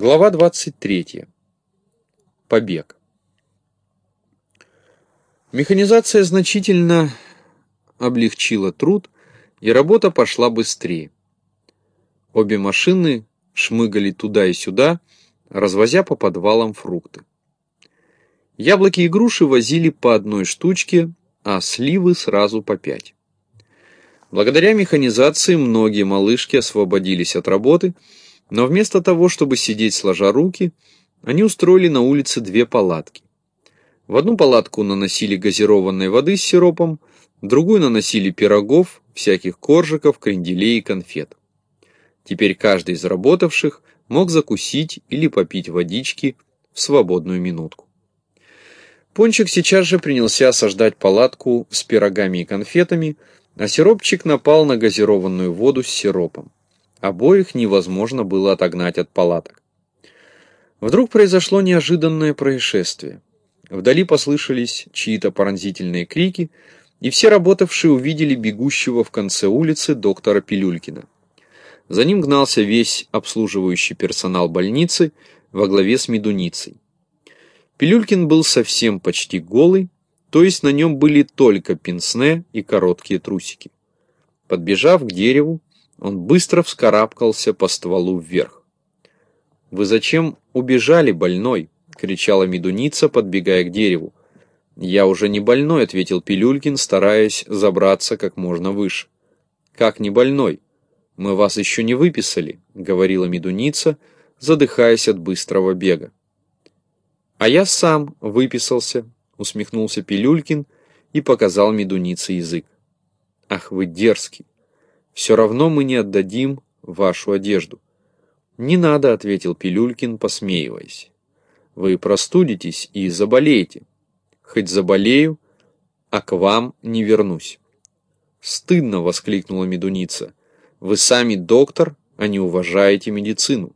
Глава 23. Побег. Механизация значительно облегчила труд, и работа пошла быстрее. Обе машины шмыгали туда и сюда, развозя по подвалам фрукты. Яблоки и груши возили по одной штучке, а сливы сразу по пять. Благодаря механизации многие малышки освободились от работы, но вместо того, чтобы сидеть сложа руки, они устроили на улице две палатки. В одну палатку наносили газированной воды с сиропом, в другую наносили пирогов, всяких коржиков, кренделей и конфет. Теперь каждый из работавших мог закусить или попить водички в свободную минутку. Пончик сейчас же принялся осаждать палатку с пирогами и конфетами, а сиропчик напал на газированную воду с сиропом. Обоих невозможно было отогнать от палаток. Вдруг произошло неожиданное происшествие. Вдали послышались чьи-то пронзительные крики, и все работавшие увидели бегущего в конце улицы доктора Пилюлькина. За ним гнался весь обслуживающий персонал больницы во главе с Медуницей. Пилюлькин был совсем почти голый, то есть на нем были только пенсне и короткие трусики. Подбежав к дереву, он быстро вскарабкался по стволу вверх. «Вы зачем убежали, больной?» — кричала медуница, подбегая к дереву. «Я уже не больной», — ответил Пилюлькин, стараясь забраться как можно выше. «Как не больной? Мы вас еще не выписали», — говорила медуница, задыхаясь от быстрого бега. «А я сам выписался», — усмехнулся Пилюлькин и показал медунице язык. «Ах вы дерзкий! Все равно мы не отдадим вашу одежду. Не надо, ответил Пилюлькин, посмеиваясь. Вы простудитесь и заболеете. Хоть заболею, а к вам не вернусь. Стыдно, воскликнула медуница. Вы сами доктор, а не уважаете медицину.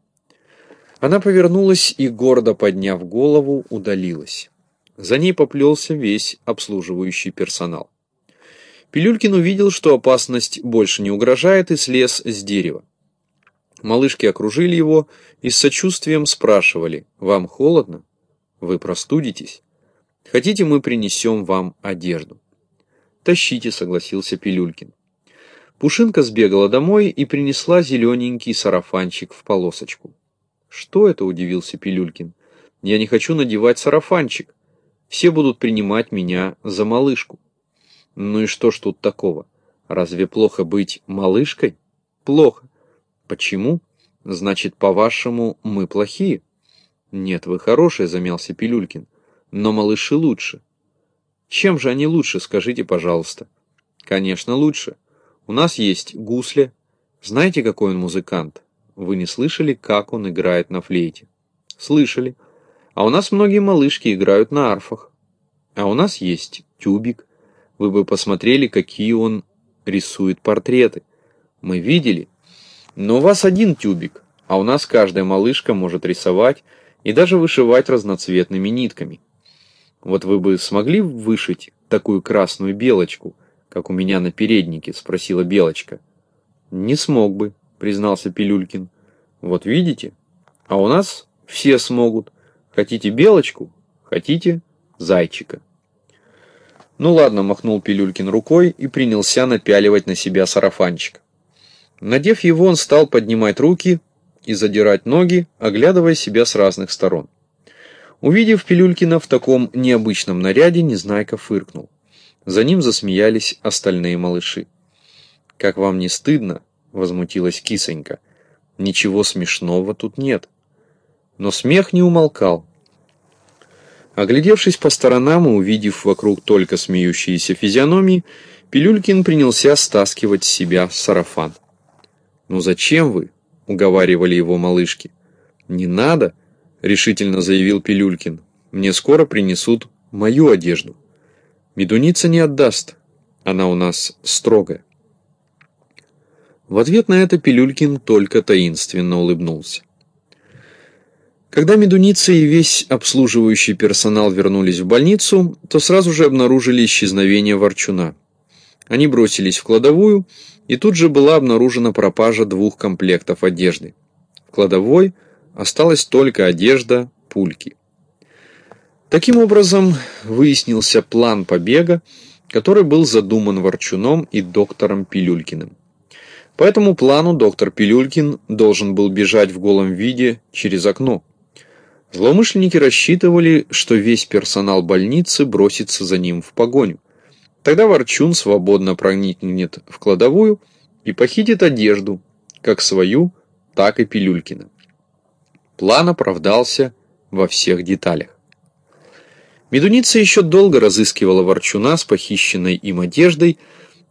Она повернулась и, гордо подняв голову, удалилась. За ней поплелся весь обслуживающий персонал. Пилюлькин увидел, что опасность больше не угрожает, и слез с дерева. Малышки окружили его и с сочувствием спрашивали, «Вам холодно? Вы простудитесь? Хотите, мы принесем вам одежду?» «Тащите», — согласился Пилюлькин. Пушинка сбегала домой и принесла зелененький сарафанчик в полосочку. «Что это?» — удивился Пилюлькин. «Я не хочу надевать сарафанчик. Все будут принимать меня за малышку». Ну и что ж тут такого? Разве плохо быть малышкой? Плохо. Почему? Значит, по-вашему, мы плохие? Нет, вы хорошие, замялся Пилюлькин. Но малыши лучше. Чем же они лучше, скажите, пожалуйста? Конечно, лучше. У нас есть гусля. Знаете, какой он музыкант? Вы не слышали, как он играет на флейте? Слышали. А у нас многие малышки играют на арфах. А у нас есть тюбик вы бы посмотрели, какие он рисует портреты. Мы видели. Но у вас один тюбик, а у нас каждая малышка может рисовать и даже вышивать разноцветными нитками. Вот вы бы смогли вышить такую красную белочку, как у меня на переднике, спросила белочка. Не смог бы, признался Пилюлькин. Вот видите? А у нас все смогут. Хотите белочку, хотите зайчика. Ну ладно, махнул Пилюлькин рукой и принялся напяливать на себя сарафанчик. Надев его, он стал поднимать руки и задирать ноги, оглядывая себя с разных сторон. Увидев Пилюлькина в таком необычном наряде, Незнайка фыркнул. За ним засмеялись остальные малыши. «Как вам не стыдно?» — возмутилась кисонька. «Ничего смешного тут нет». Но смех не умолкал. Оглядевшись по сторонам и увидев вокруг только смеющиеся физиономии, Пилюлькин принялся стаскивать с себя сарафан. «Ну зачем вы?» — уговаривали его малышки. «Не надо», — решительно заявил Пилюлькин. «Мне скоро принесут мою одежду. Медуница не отдаст, она у нас строгая». В ответ на это Пилюлькин только таинственно улыбнулся. Когда медуница и весь обслуживающий персонал вернулись в больницу, то сразу же обнаружили исчезновение ворчуна. Они бросились в кладовую, и тут же была обнаружена пропажа двух комплектов одежды. В кладовой осталась только одежда пульки. Таким образом, выяснился план побега, который был задуман Ворчуном и доктором Пилюлькиным. По этому плану доктор Пилюлькин должен был бежать в голом виде через окно. Злоумышленники рассчитывали, что весь персонал больницы бросится за ним в погоню. Тогда Ворчун свободно проникнет в кладовую и похитит одежду, как свою, так и Пилюлькина. План оправдался во всех деталях. Медуница еще долго разыскивала Ворчуна с похищенной им одеждой,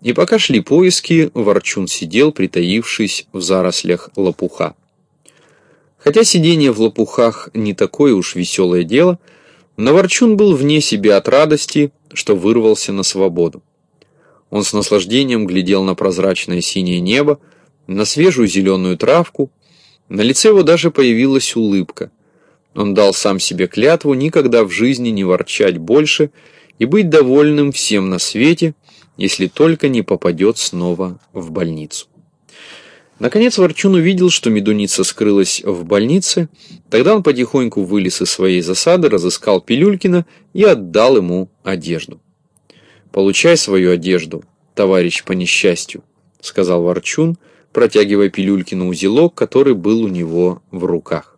и пока шли поиски, Ворчун сидел, притаившись в зарослях лопуха. Хотя сидение в лопухах не такое уж веселое дело, но Ворчун был вне себя от радости, что вырвался на свободу. Он с наслаждением глядел на прозрачное синее небо, на свежую зеленую травку, на лице его даже появилась улыбка. Он дал сам себе клятву никогда в жизни не ворчать больше и быть довольным всем на свете, если только не попадет снова в больницу. Наконец Ворчун увидел, что Медуница скрылась в больнице, тогда он потихоньку вылез из своей засады, разыскал Пилюлькина и отдал ему одежду. «Получай свою одежду, товарищ по несчастью», — сказал Ворчун, протягивая Пилюлькину узелок, который был у него в руках.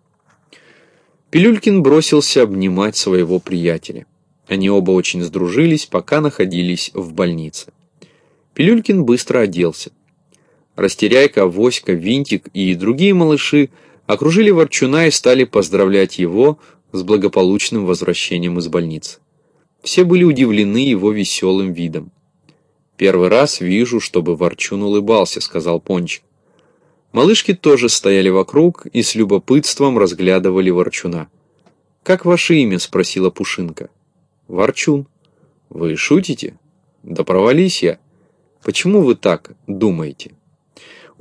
Пилюлькин бросился обнимать своего приятеля. Они оба очень сдружились, пока находились в больнице. Пилюлькин быстро оделся. Растеряйка, Воська, Винтик и другие малыши окружили Ворчуна и стали поздравлять его с благополучным возвращением из больницы. Все были удивлены его веселым видом. «Первый раз вижу, чтобы Ворчун улыбался», — сказал Пончик. Малышки тоже стояли вокруг и с любопытством разглядывали Ворчуна. «Как ваше имя?» — спросила Пушинка. «Ворчун». «Вы шутите?» «Да провались я. Почему вы так думаете?»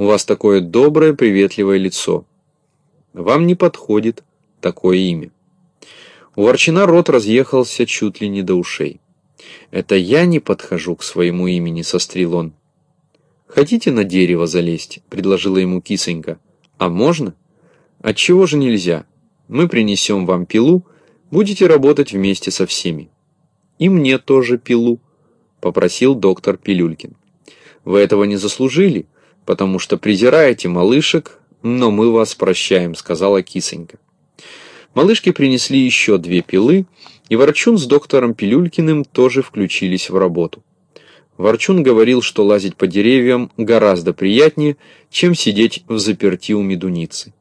У вас такое доброе, приветливое лицо. Вам не подходит такое имя. У Ворчина рот разъехался чуть ли не до ушей. «Это я не подхожу к своему имени», — сострил он. «Хотите на дерево залезть?» — предложила ему кисонька. «А можно?» «Отчего же нельзя? Мы принесем вам пилу, будете работать вместе со всеми». «И мне тоже пилу», — попросил доктор Пилюлькин. «Вы этого не заслужили потому что презираете малышек, но мы вас прощаем», — сказала кисонька. Малышки принесли еще две пилы, и Ворчун с доктором Пилюлькиным тоже включились в работу. Ворчун говорил, что лазить по деревьям гораздо приятнее, чем сидеть в заперти у медуницы.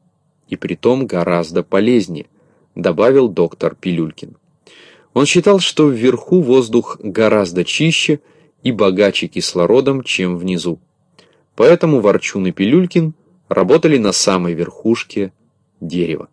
И притом гораздо полезнее, добавил доктор Пилюлькин. Он считал, что вверху воздух гораздо чище и богаче кислородом, чем внизу. Поэтому Ворчун и Пилюлькин работали на самой верхушке дерева.